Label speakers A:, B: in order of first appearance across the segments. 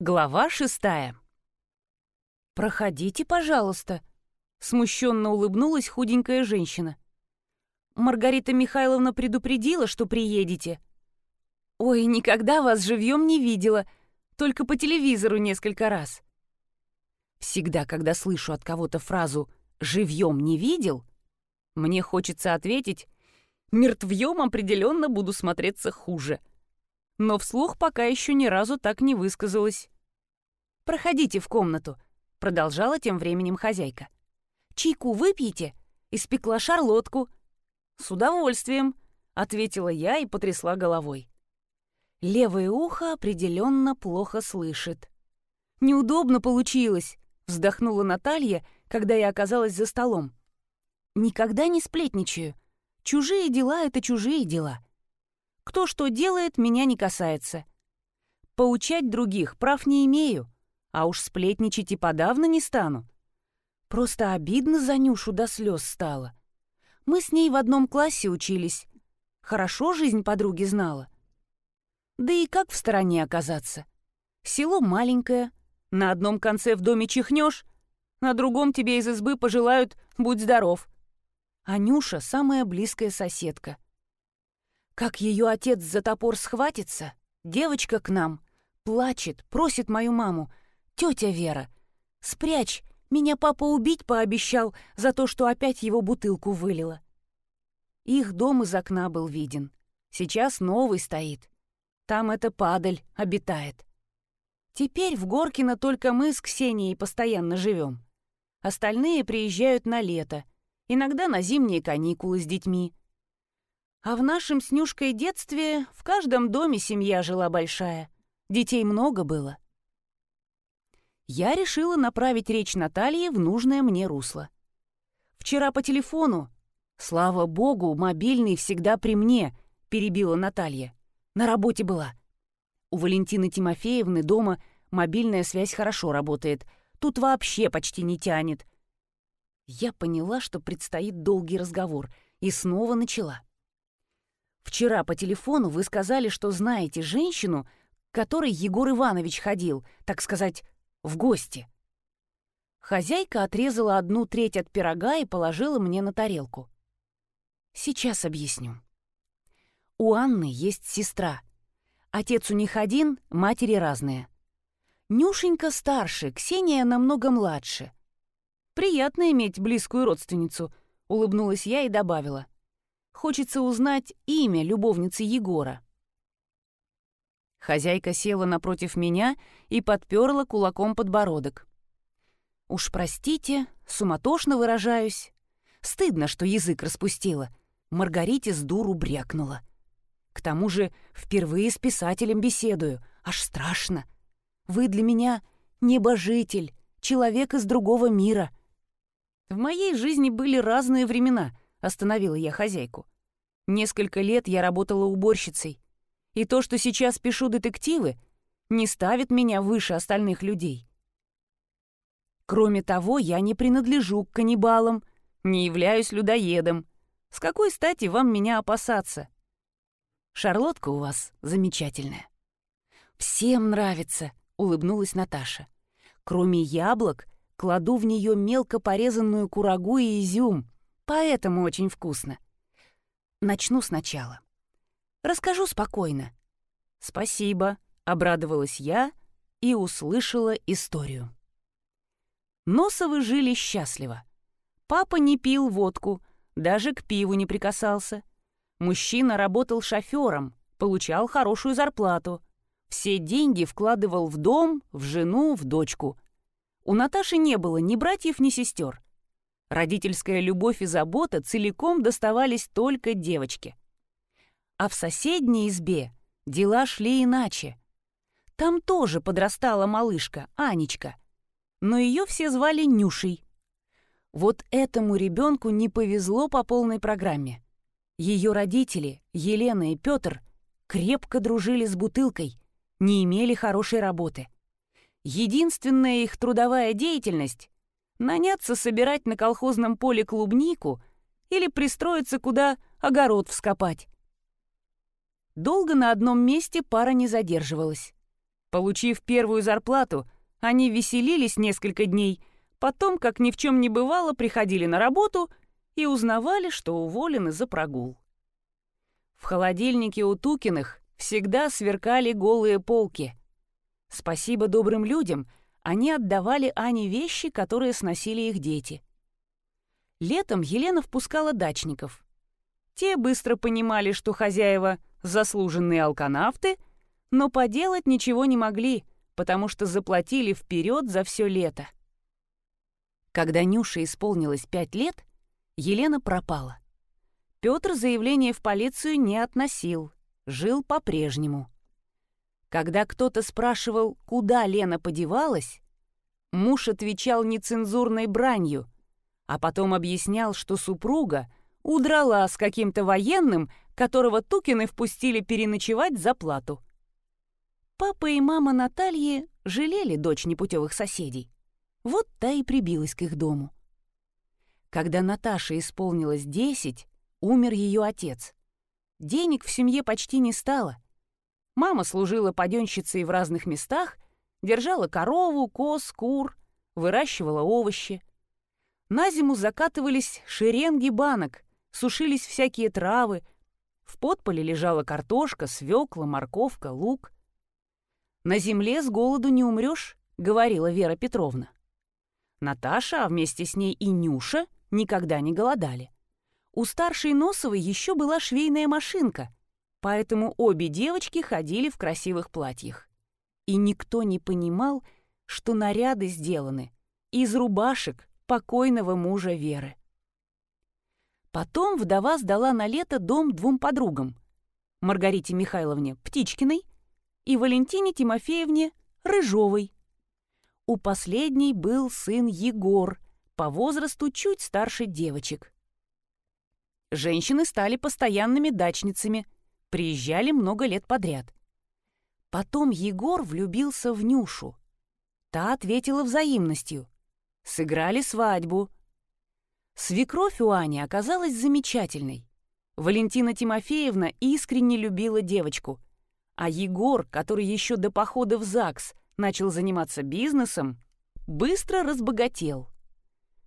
A: Глава шестая. «Проходите, пожалуйста», — смущенно улыбнулась худенькая женщина. «Маргарита Михайловна предупредила, что приедете». «Ой, никогда вас живьем не видела, только по телевизору несколько раз». Всегда, когда слышу от кого-то фразу «живьем не видел», мне хочется ответить «мертвьем определенно буду смотреться хуже» но вслух пока еще ни разу так не высказалась. «Проходите в комнату», — продолжала тем временем хозяйка. «Чайку выпьете?» Испекла шарлотку. «С удовольствием», — ответила я и потрясла головой. Левое ухо определенно плохо слышит. «Неудобно получилось», — вздохнула Наталья, когда я оказалась за столом. «Никогда не сплетничаю. Чужие дела — это чужие дела. Кто что делает, меня не касается. Поучать других прав не имею, а уж сплетничать и подавно не стану. Просто обидно за Нюшу до слез стало. Мы с ней в одном классе учились. Хорошо жизнь подруги знала. Да и как в стороне оказаться? Село маленькое, на одном конце в доме чихнешь, на другом тебе из избы пожелают «будь здоров». А Нюша — самая близкая соседка — как ее отец за топор схватится, девочка к нам, плачет, просит мою маму. «Тетя Вера, спрячь, меня папа убить пообещал за то, что опять его бутылку вылила». Их дом из окна был виден. Сейчас новый стоит. Там эта падаль обитает. Теперь в Горкино только мы с Ксенией постоянно живем. Остальные приезжают на лето, иногда на зимние каникулы с детьми. А в нашем с Нюшкой детстве в каждом доме семья жила большая. Детей много было. Я решила направить речь Натальи в нужное мне русло. Вчера по телефону, слава богу, мобильный всегда при мне, перебила Наталья. На работе была. У Валентины Тимофеевны дома мобильная связь хорошо работает. Тут вообще почти не тянет. Я поняла, что предстоит долгий разговор, и снова начала. Вчера по телефону вы сказали, что знаете женщину, к которой Егор Иванович ходил, так сказать, в гости. Хозяйка отрезала одну треть от пирога и положила мне на тарелку. Сейчас объясню. У Анны есть сестра. Отец у них один, матери разные. Нюшенька старше, Ксения намного младше. Приятно иметь близкую родственницу, улыбнулась я и добавила — Хочется узнать имя любовницы Егора. Хозяйка села напротив меня и подперла кулаком подбородок. «Уж простите, суматошно выражаюсь. Стыдно, что язык распустила. Маргарите с дуру брякнула. К тому же впервые с писателем беседую. Аж страшно. Вы для меня небожитель, человек из другого мира. В моей жизни были разные времена —— остановила я хозяйку. «Несколько лет я работала уборщицей, и то, что сейчас пишу детективы, не ставит меня выше остальных людей. Кроме того, я не принадлежу к каннибалам, не являюсь людоедом. С какой стати вам меня опасаться? Шарлотка у вас замечательная». «Всем нравится», — улыбнулась Наташа. «Кроме яблок, кладу в нее мелко порезанную курагу и изюм поэтому очень вкусно. Начну сначала. Расскажу спокойно. Спасибо, обрадовалась я и услышала историю. Носовы жили счастливо. Папа не пил водку, даже к пиву не прикасался. Мужчина работал шофером, получал хорошую зарплату. Все деньги вкладывал в дом, в жену, в дочку. У Наташи не было ни братьев, ни сестер. Родительская любовь и забота целиком доставались только девочке. А в соседней избе дела шли иначе. Там тоже подрастала малышка, Анечка. Но ее все звали Нюшей. Вот этому ребенку не повезло по полной программе. Ее родители, Елена и Петр, крепко дружили с бутылкой, не имели хорошей работы. Единственная их трудовая деятельность наняться собирать на колхозном поле клубнику или пристроиться куда огород вскопать. Долго на одном месте пара не задерживалась. Получив первую зарплату, они веселились несколько дней, потом, как ни в чем не бывало, приходили на работу и узнавали, что уволены за прогул. В холодильнике у Тукиных всегда сверкали голые полки. Спасибо добрым людям, они отдавали Ане вещи, которые сносили их дети. Летом Елена впускала дачников. Те быстро понимали, что хозяева — заслуженные алканавты, но поделать ничего не могли, потому что заплатили вперед за все лето. Когда Нюше исполнилось пять лет, Елена пропала. Петр заявление в полицию не относил, жил по-прежнему. Когда кто-то спрашивал, куда Лена подевалась, муж отвечал нецензурной бранью, а потом объяснял, что супруга удрала с каким-то военным, которого Тукины впустили переночевать за плату. Папа и мама Натальи жалели дочь непутевых соседей. Вот та и прибилась к их дому. Когда Наташе исполнилось десять, умер ее отец. Денег в семье почти не стало. Мама служила паденщицей в разных местах, держала корову, коз, кур, выращивала овощи. На зиму закатывались шеренги банок, сушились всякие травы, в подполе лежала картошка, свекла, морковка, лук. «На земле с голоду не умрешь», — говорила Вера Петровна. Наташа, а вместе с ней и Нюша, никогда не голодали. У старшей Носовой еще была швейная машинка, поэтому обе девочки ходили в красивых платьях. И никто не понимал, что наряды сделаны из рубашек покойного мужа Веры. Потом вдова сдала на лето дом двум подругам — Маргарите Михайловне Птичкиной и Валентине Тимофеевне Рыжовой. У последней был сын Егор, по возрасту чуть старше девочек. Женщины стали постоянными дачницами, приезжали много лет подряд. Потом Егор влюбился в Нюшу. Та ответила взаимностью. Сыграли свадьбу — Свекровь у Ани оказалась замечательной. Валентина Тимофеевна искренне любила девочку, а Егор, который еще до похода в ЗАГС начал заниматься бизнесом, быстро разбогател.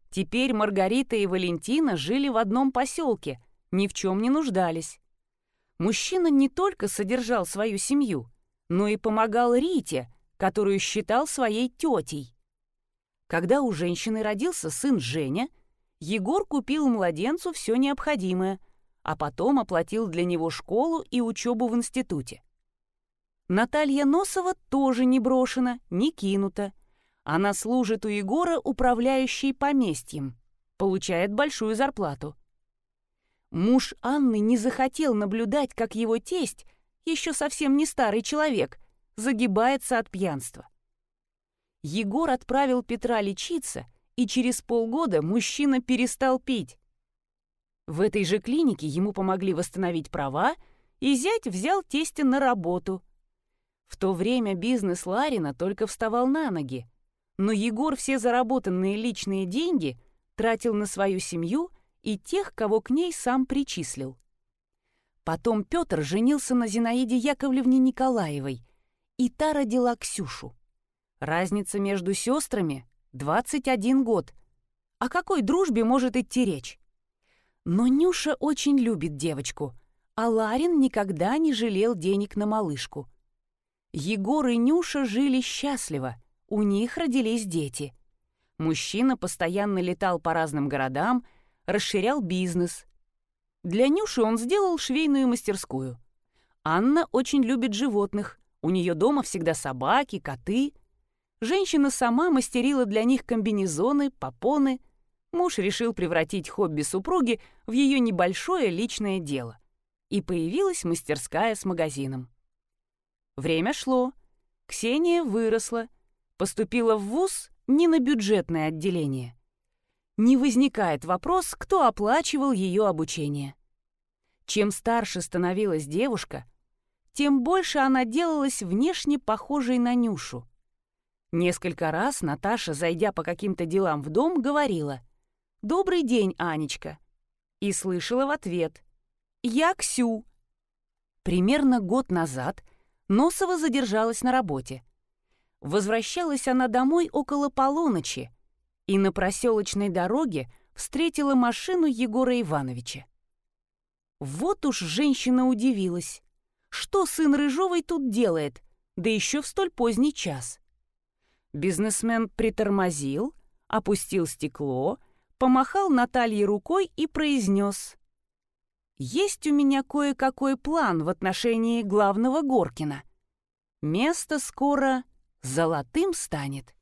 A: Теперь Маргарита и Валентина жили в одном поселке, ни в чем не нуждались. Мужчина не только содержал свою семью, но и помогал Рите, которую считал своей тетей. Когда у женщины родился сын Женя – Егор купил младенцу все необходимое, а потом оплатил для него школу и учебу в институте. Наталья Носова тоже не брошена, не кинута. Она служит у Егора управляющей поместьем, получает большую зарплату. Муж Анны не захотел наблюдать, как его тесть, еще совсем не старый человек, загибается от пьянства. Егор отправил Петра лечиться — и через полгода мужчина перестал пить. В этой же клинике ему помогли восстановить права, и зять взял тестя на работу. В то время бизнес Ларина только вставал на ноги, но Егор все заработанные личные деньги тратил на свою семью и тех, кого к ней сам причислил. Потом Петр женился на Зинаиде Яковлевне Николаевой, и та родила Ксюшу. Разница между сестрами 21 год. О какой дружбе может идти речь? Но Нюша очень любит девочку, а Ларин никогда не жалел денег на малышку. Егор и Нюша жили счастливо, у них родились дети. Мужчина постоянно летал по разным городам, расширял бизнес. Для Нюши он сделал швейную мастерскую. Анна очень любит животных, у нее дома всегда собаки, коты — Женщина сама мастерила для них комбинезоны, попоны. Муж решил превратить хобби супруги в ее небольшое личное дело. И появилась мастерская с магазином. Время шло. Ксения выросла. Поступила в ВУЗ не на бюджетное отделение. Не возникает вопрос, кто оплачивал ее обучение. Чем старше становилась девушка, тем больше она делалась внешне похожей на Нюшу. Несколько раз Наташа, зайдя по каким-то делам в дом, говорила «Добрый день, Анечка!» и слышала в ответ «Я Ксю». Примерно год назад Носова задержалась на работе, Возвращалась она домой около полуночи и на проселочной дороге встретила машину Егора Ивановича. Вот уж женщина удивилась. Что сын Рыжовой тут делает, да еще в столь поздний час? Бизнесмен притормозил, опустил стекло, помахал Наталье рукой и произнес. «Есть у меня кое-какой план в отношении главного Горкина. Место скоро золотым станет».